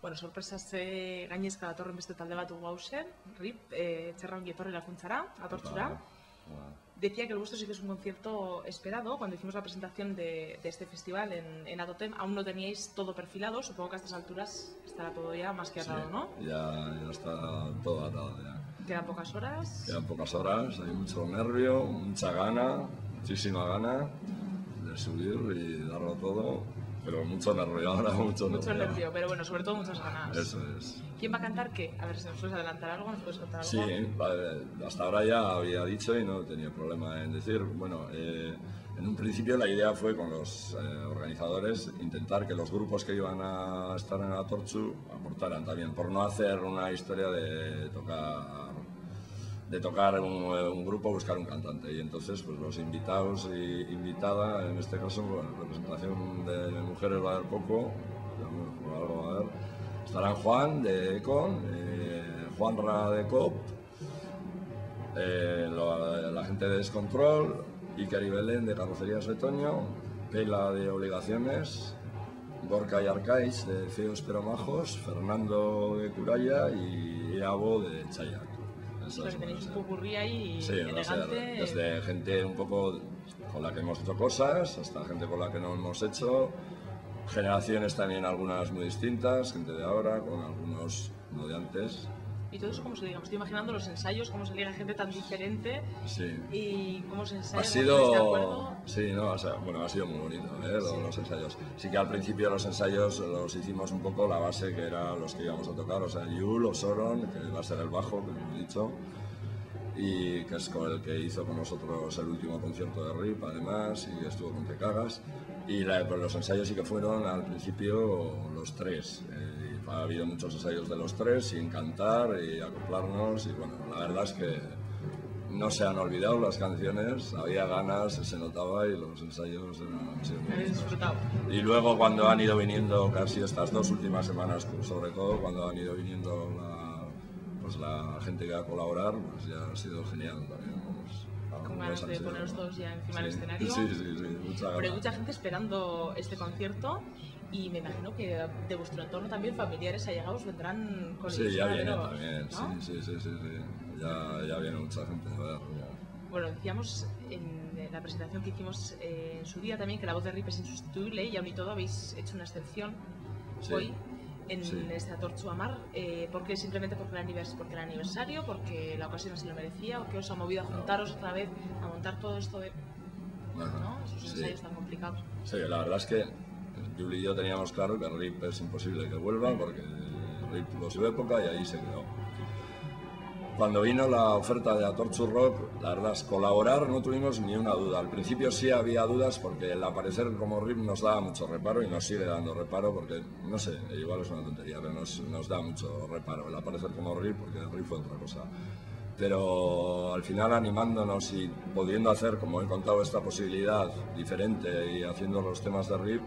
Bueno, sorpresa ze gainezka datorren beste talde bat dugu hausen, RIP, eh, txerra ongi etorri lakuntzara, atortzura. Decía que el vuestro sí que es un concierto esperado. Cuando hicimos la presentación de, de este festival en, en Adotem, aún no teníais todo perfilado. Supongo que a estas alturas estará todo ya más que atado, ¿no? Ya, ya está todo atado ya. Quedan pocas horas. Quedan pocas horas, hay mucho nervio, mucha gana, muchísima gana de subir y darlo todo, pero mucho nervio ahora, mucho, Mucho nervio, pero bueno, sobre todo muchas ganas. Eso es. ¿Quién va a cantar qué? A ver si nos puedes adelantar algo, nos puedes contar algo. Sí, hasta ahora ya había dicho y no tenía problema en decir. Bueno, eh, en un principio la idea fue con los eh, organizadores intentar que los grupos que iban a estar en la Torchu aportaran también, por no hacer una historia de tocar de tocar un, un grupo, buscar un cantante. Y entonces, pues los invitados y invitada, en este caso, bueno, representación de mujeres va a haber poco, por algo va a haber. Estarán Juan de Econ, eh, Juanra de COP, eh, la gente de Descontrol, Iker y Belén de Carrocerías Retoño, Pela de Obligaciones, Gorka y Arcais de Feos pero Majos, Fernando de Curaya y Eabo de Chayak. Tenéis un popurrí ahí Sí, desde gente un poco con la que hemos hecho cosas hasta gente con la que no hemos hecho. Generaciones también algunas muy distintas, gente de ahora con algunos no de antes. Y todo eso, ¿cómo se liga? Me estoy imaginando los ensayos, cómo se liga gente tan diferente Sí. y cómo se ensaya. Ha sido, sí, no, o sea, bueno, ha sido muy bonito, ¿eh? los, los ensayos. Sí que al principio los ensayos los hicimos un poco la base que era los que íbamos a tocar, o sea, Yul o Soron, que va a ser el bajo, que hemos dicho, y que es con el que hizo con nosotros el último concierto de RIP, además, y estuvo con Te Cagas. Y la- pues los ensayos sí que fueron al principio los tres. eh, ha habido muchos ensayos de los tres, sin cantar y acoplarnos, y bueno, la verdad es que no se han olvidado las canciones, había ganas, se notaba y los ensayos eran, sido. Y luego cuando han ido viniendo, casi estas dos últimas semanas, pues, sobre todo cuando han ido viniendo la, pues la gente que va a colaborar, pues ya ha sido genial también. Con ganas de poneros todos ya encima del Sí, escenario. Sí, sí, sí, mucha Pero hay mucha gente esperando este concierto y me imagino que de vuestro entorno también familiares allegados vendrán con Sí, ya a viene veros, también, ¿no? sí, sí, sí. Ya, ya viene mucha gente a ver. ya. Bueno, decíamos en la presentación que hicimos eh, en su día también que la voz de Rip es insustituible y aún y todo habéis hecho una excepción hoy en Sí. esta Torchu Amar. Eh, ¿Por qué? Simplemente porque el, anivers- porque el aniversario, porque la ocasión así lo merecía, o que os ha movido a juntaros otra vez a montar todo esto de ¿no? esos sí. ensayos tan complicados. Sí, la verdad es que Julie y yo teníamos claro que Rip es imposible que vuelva porque Rip tuvo su época y ahí se quedó. Cuando vino la oferta de Atorchu Rock, la verdad es colaborar no tuvimos ni una duda. Al principio sí había dudas porque el aparecer como Rip nos daba mucho reparo y nos sigue dando reparo porque, no sé, igual es una tontería, pero nos, nos da mucho reparo el aparecer como Rip porque Rip fue otra cosa pero al final animándonos y pudiendo hacer, como he contado, esta posibilidad diferente y haciendo los temas de RIP,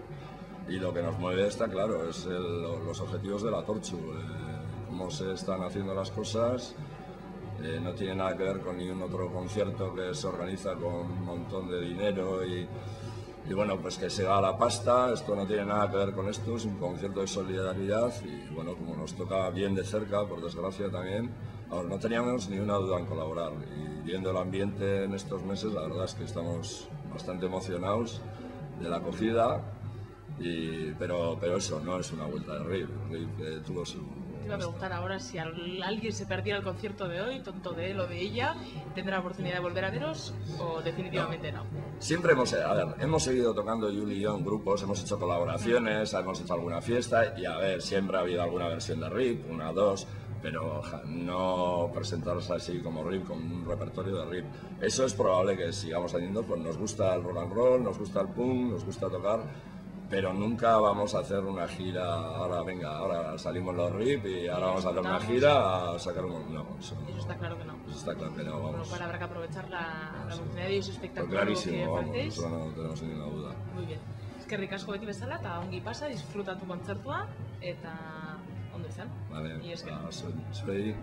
y lo que nos mueve está claro, es el- los objetivos de la Torchu, eh, cómo se están haciendo las cosas, eh, no tiene nada que ver con ningún otro concierto que se organiza con un montón de dinero y, bueno, pues que se da la pasta, esto no tiene nada que ver con esto, es un concierto de solidaridad y bueno, como nos toca bien de cerca, por desgracia también, ahora, no teníamos ni una duda en colaborar. Y viendo el ambiente en estos meses, la verdad es que estamos bastante emocionados de la acogida, pero, pero eso no es una vuelta de RIP, RIP eh, tuvo su... Te iba a preguntar ahora si al- alguien se perdiera el concierto de hoy, tonto de él o de ella, ¿tendrá la oportunidad de volver a veros o definitivamente no? Siempre hemos, a ver, hemos seguido tocando Yuli y yo en grupos, hemos hecho colaboraciones, hemos hecho alguna fiesta y a ver, siempre ha habido alguna versión de RIP, una, dos, pero no presentarse así como RIP, con un repertorio de RIP. Eso es probable que sigamos haciendo, pues nos gusta el rock and roll, nos gusta el punk, nos gusta tocar, pero nunca vamos a hacer una gira, ahora venga, ahora salimos los RIP y ahora vamos a hacer una gira a sacar un... No, eso, Eso está claro que no. eso está claro que no, Bueno, vamos. para habrá que aprovechar la, la oportunidad y Pues espectáculo que clarísimo, vamos, faltéis. eso no tenemos ninguna duda. Muy bien. Es que ricasco beti bezala eta ongi pasa, disfrutatu kontzertua eta ondo izan. Vale, Y es que- ba, zu- zuei